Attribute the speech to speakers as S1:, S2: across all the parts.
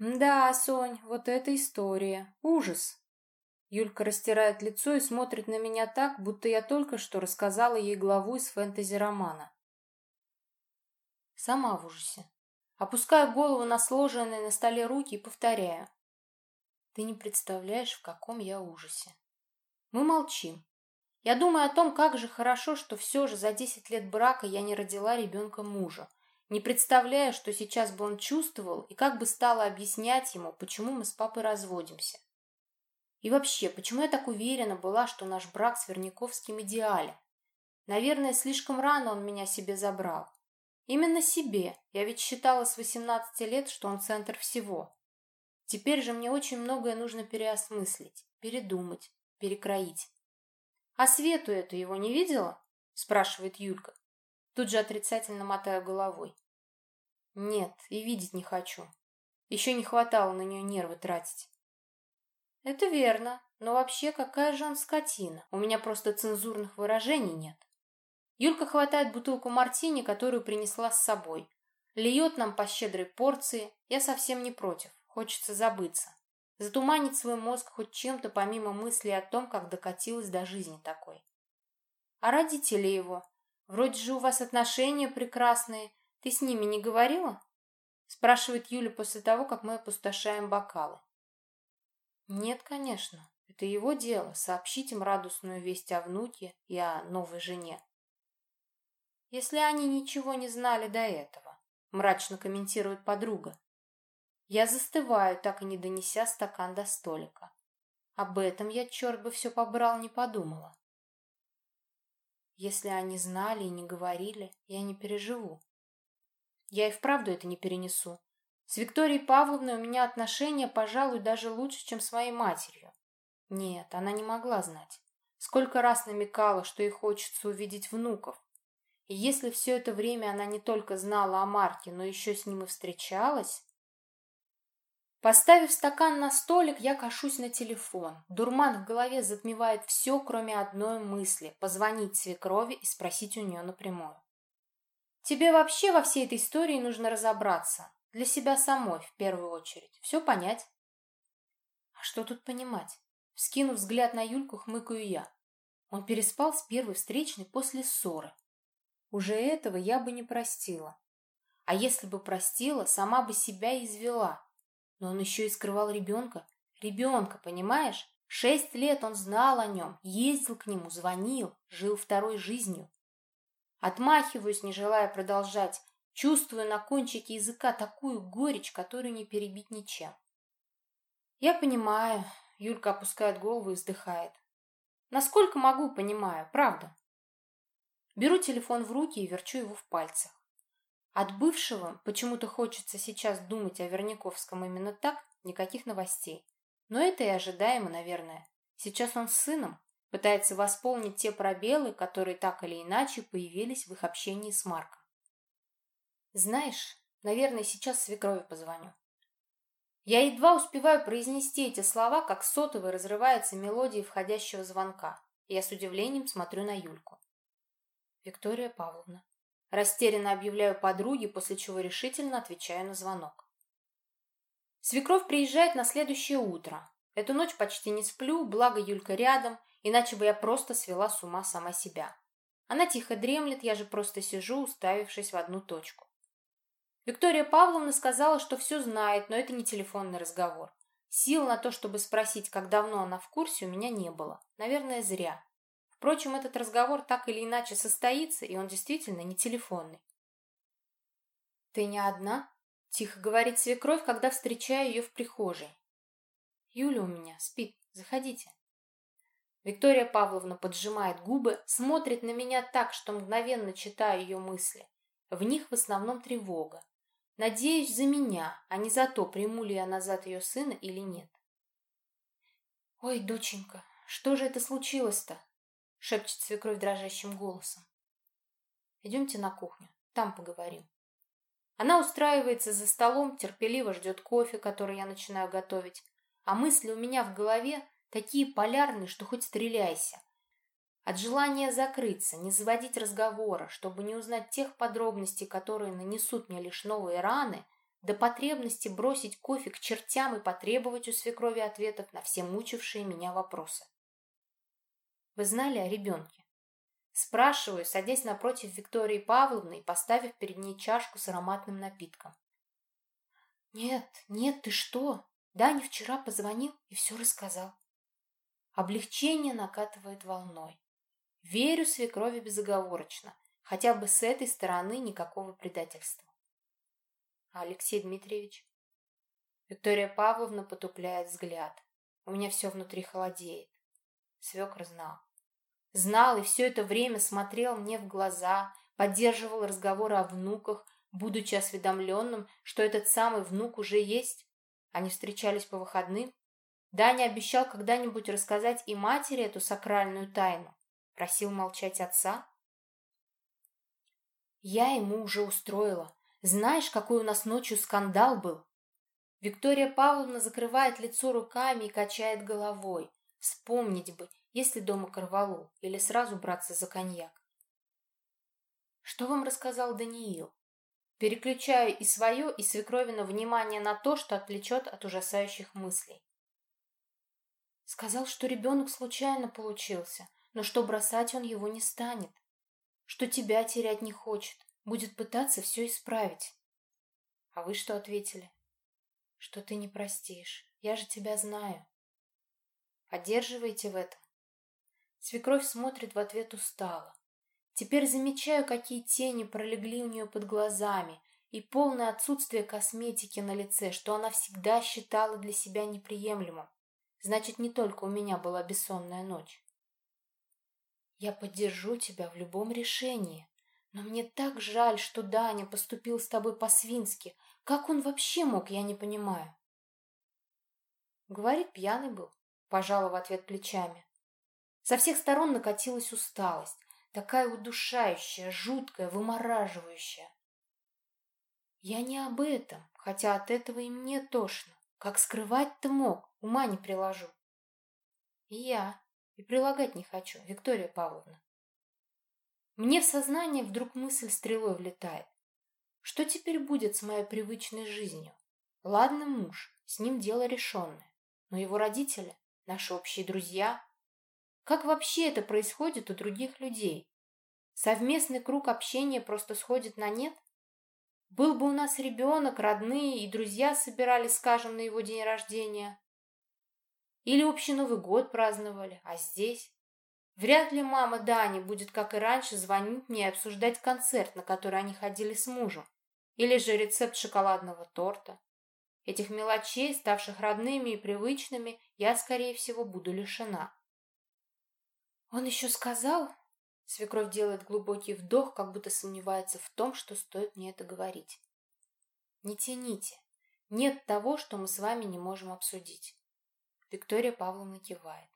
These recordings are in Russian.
S1: Да, Сонь, вот это история. Ужас. Юлька растирает лицо и смотрит на меня так, будто я только что рассказала ей главу из фэнтези-романа. Сама в ужасе. Опускаю голову на сложенные на столе руки и повторяю. Ты не представляешь, в каком я ужасе. Мы молчим. Я думаю о том, как же хорошо, что все же за десять лет брака я не родила ребенка мужа. Не представляю, что сейчас бы он чувствовал и как бы стала объяснять ему, почему мы с папой разводимся. И вообще, почему я так уверена была, что наш брак с Верняковским идеален? Наверное, слишком рано он меня себе забрал. Именно себе. Я ведь считала с 18 лет, что он центр всего. Теперь же мне очень многое нужно переосмыслить, передумать, перекроить. «А Свету эту его не видела?» – спрашивает Юлька. Тут же отрицательно мотаю головой. «Нет, и видеть не хочу. Еще не хватало на нее нервы тратить». «Это верно, но вообще какая же он скотина? У меня просто цензурных выражений нет». Юлька хватает бутылку мартини, которую принесла с собой. Льет нам по щедрой порции. Я совсем не против. Хочется забыться затуманить свой мозг хоть чем-то помимо мысли о том, как докатилась до жизни такой. А родители его? Вроде же у вас отношения прекрасные. Ты с ними не говорила? Спрашивает Юля после того, как мы опустошаем бокалы. Нет, конечно. Это его дело, сообщить им радостную весть о внуке и о новой жене. Если они ничего не знали до этого, мрачно комментирует подруга. Я застываю, так и не донеся стакан до столика. Об этом я, черт бы все побрал, не подумала. Если они знали и не говорили, я не переживу. Я и вправду это не перенесу. С Викторией Павловной у меня отношения, пожалуй, даже лучше, чем с моей матерью. Нет, она не могла знать. Сколько раз намекала, что ей хочется увидеть внуков. И если все это время она не только знала о Марке, но еще с ним и встречалась, Поставив стакан на столик, я кашусь на телефон. Дурман в голове затмевает все, кроме одной мысли – позвонить свекрови и спросить у нее напрямую. Тебе вообще во всей этой истории нужно разобраться. Для себя самой, в первую очередь. Все понять. А что тут понимать? Вскинув взгляд на Юльку, хмыкаю я. Он переспал с первой встречной после ссоры. Уже этого я бы не простила. А если бы простила, сама бы себя извела, но он еще и скрывал ребенка. Ребенка, понимаешь? Шесть лет он знал о нем, ездил к нему, звонил, жил второй жизнью. Отмахиваюсь, не желая продолжать, чувствую на кончике языка такую горечь, которую не перебить ничем. Я понимаю, Юлька опускает голову и вздыхает. Насколько могу, понимаю, правда. Беру телефон в руки и верчу его в пальцах. От бывшего почему-то хочется сейчас думать о Верняковском именно так, никаких новостей. Но это и ожидаемо, наверное. Сейчас он с сыном пытается восполнить те пробелы, которые так или иначе появились в их общении с Марком. Знаешь, наверное, сейчас свекрови позвоню. Я едва успеваю произнести эти слова, как сотовый разрывается мелодией входящего звонка. Я с удивлением смотрю на Юльку. Виктория Павловна. Растерянно объявляю подруге, после чего решительно отвечаю на звонок. Свекровь приезжает на следующее утро. Эту ночь почти не сплю, благо Юлька рядом, иначе бы я просто свела с ума сама себя. Она тихо дремлет, я же просто сижу, уставившись в одну точку. Виктория Павловна сказала, что все знает, но это не телефонный разговор. Сил на то, чтобы спросить, как давно она в курсе, у меня не было. Наверное, зря. Впрочем, этот разговор так или иначе состоится, и он действительно не телефонный. «Ты не одна?» — тихо говорит свекровь, когда встречаю ее в прихожей. «Юля у меня спит. Заходите». Виктория Павловна поджимает губы, смотрит на меня так, что мгновенно читаю ее мысли. В них в основном тревога. Надеюсь за меня, а не за то, приму ли я назад ее сына или нет. «Ой, доченька, что же это случилось-то?» Шепчет свекровь дрожащим голосом. Идемте на кухню, там поговорим. Она устраивается за столом, терпеливо ждет кофе, который я начинаю готовить, а мысли у меня в голове такие полярные, что хоть стреляйся. От желания закрыться, не заводить разговора, чтобы не узнать тех подробностей, которые нанесут мне лишь новые раны, до потребности бросить кофе к чертям и потребовать у свекрови ответов на все мучившие меня вопросы. Вы знали о ребенке? Спрашиваю, садясь напротив Виктории Павловны и поставив перед ней чашку с ароматным напитком. Нет, нет, ты что? Даня вчера позвонил и все рассказал. Облегчение накатывает волной. Верю свекрови безоговорочно. Хотя бы с этой стороны никакого предательства. Алексей Дмитриевич? Виктория Павловна потупляет взгляд. У меня все внутри холодеет. Свекр знал. Знал и все это время смотрел мне в глаза, поддерживал разговоры о внуках, будучи осведомленным, что этот самый внук уже есть. Они встречались по выходным. Даня обещал когда-нибудь рассказать и матери эту сакральную тайну. Просил молчать отца. Я ему уже устроила. Знаешь, какой у нас ночью скандал был? Виктория Павловна закрывает лицо руками и качает головой. Вспомнить бы, если дома корвалол, или сразу браться за коньяк. Что вам рассказал Даниил? Переключаю и свое, и свекровину внимание на то, что отвлечет от ужасающих мыслей. Сказал, что ребенок случайно получился, но что бросать он его не станет, что тебя терять не хочет, будет пытаться все исправить. А вы что ответили? Что ты не простишь, я же тебя знаю. Поддерживаете в этом? Свекровь смотрит в ответ устало. Теперь замечаю, какие тени пролегли у нее под глазами и полное отсутствие косметики на лице, что она всегда считала для себя неприемлемым. Значит, не только у меня была бессонная ночь. Я поддержу тебя в любом решении, но мне так жаль, что Даня поступил с тобой по-свински. Как он вообще мог, я не понимаю. Говорит, пьяный был, пожала в ответ плечами. Со всех сторон накатилась усталость, такая удушающая, жуткая, вымораживающая. Я не об этом, хотя от этого и мне тошно. Как скрывать-то мог, ума не приложу. И я, и прилагать не хочу, Виктория Павловна. Мне в сознание вдруг мысль стрелой влетает. Что теперь будет с моей привычной жизнью? Ладно, муж, с ним дело решенное. Но его родители, наши общие друзья, как вообще это происходит у других людей? Совместный круг общения просто сходит на нет? Был бы у нас ребенок, родные и друзья собирались, скажем, на его день рождения. Или общий Новый год праздновали, а здесь? Вряд ли мама Дани будет, как и раньше, звонить мне и обсуждать концерт, на который они ходили с мужем. Или же рецепт шоколадного торта. Этих мелочей, ставших родными и привычными, я, скорее всего, буду лишена. Он еще сказал... Свекровь делает глубокий вдох, как будто сомневается в том, что стоит мне это говорить. Не тяните. Нет того, что мы с вами не можем обсудить. Виктория Павловна кивает.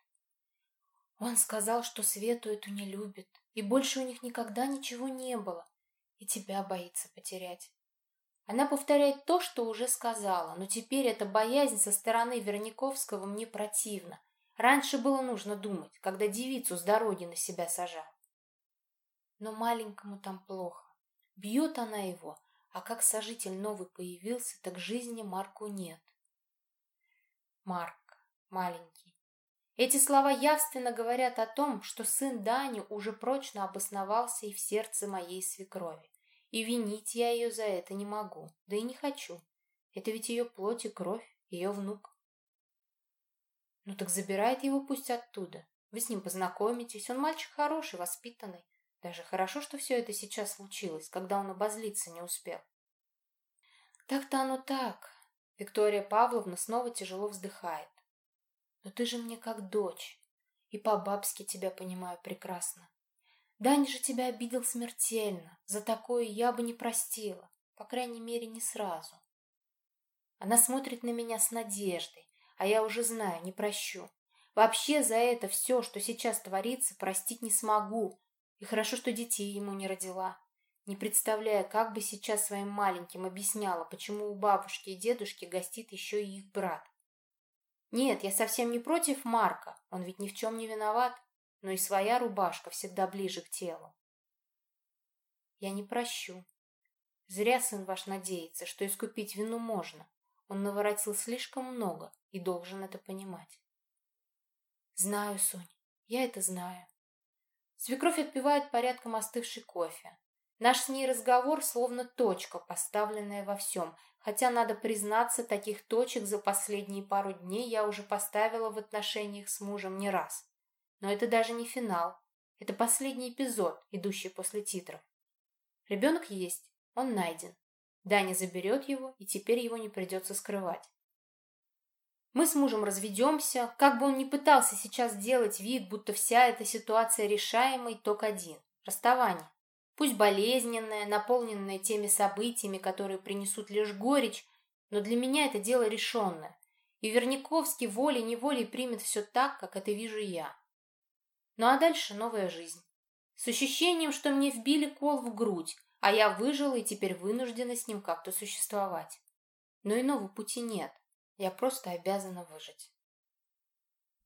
S1: Он сказал, что Свету эту не любит, и больше у них никогда ничего не было, и тебя боится потерять. Она повторяет то, что уже сказала, но теперь эта боязнь со стороны Верниковского мне противна. Раньше было нужно думать, когда девицу с дороги на себя сажал. Но маленькому там плохо. Бьет она его, а как сожитель новый появился, так жизни Марку нет. Марк, маленький. Эти слова явственно говорят о том, что сын Дани уже прочно обосновался и в сердце моей свекрови. И винить я ее за это не могу, да и не хочу. Это ведь ее плоть и кровь, ее внук. Ну так забирает его пусть оттуда. Вы с ним познакомитесь. Он мальчик хороший, воспитанный. Даже хорошо, что все это сейчас случилось, когда он обозлиться не успел. Так-то оно так. Виктория Павловна снова тяжело вздыхает. Но ты же мне как дочь. И по-бабски тебя понимаю прекрасно. Даня же тебя обидел смертельно. За такое я бы не простила. По крайней мере, не сразу. Она смотрит на меня с надеждой, а я уже знаю, не прощу. Вообще за это все, что сейчас творится, простить не смогу. И хорошо, что детей ему не родила. Не представляя, как бы сейчас своим маленьким объясняла, почему у бабушки и дедушки гостит еще и их брат. Нет, я совсем не против Марка, он ведь ни в чем не виноват, но и своя рубашка всегда ближе к телу. Я не прощу. Зря сын ваш надеется, что искупить вину можно. Он наворотил слишком много и должен это понимать. Знаю, Сонь, я это знаю. Свекровь отпивает порядком остывший кофе. Наш с ней разговор словно точка, поставленная во всем, хотя, надо признаться, таких точек за последние пару дней я уже поставила в отношениях с мужем не раз. Но это даже не финал. Это последний эпизод, идущий после титров. Ребенок есть, он найден. Даня заберет его, и теперь его не придется скрывать. Мы с мужем разведемся, как бы он ни пытался сейчас делать вид, будто вся эта ситуация решаема, итог один – расставание. Пусть болезненное, наполненное теми событиями, которые принесут лишь горечь, но для меня это дело решенное, и Верняковский волей-неволей примет все так, как это вижу я. Ну а дальше новая жизнь. С ощущением, что мне вбили кол в грудь, а я выжила и теперь вынуждена с ним как-то существовать. Но иного пути нет. Я просто обязана выжить.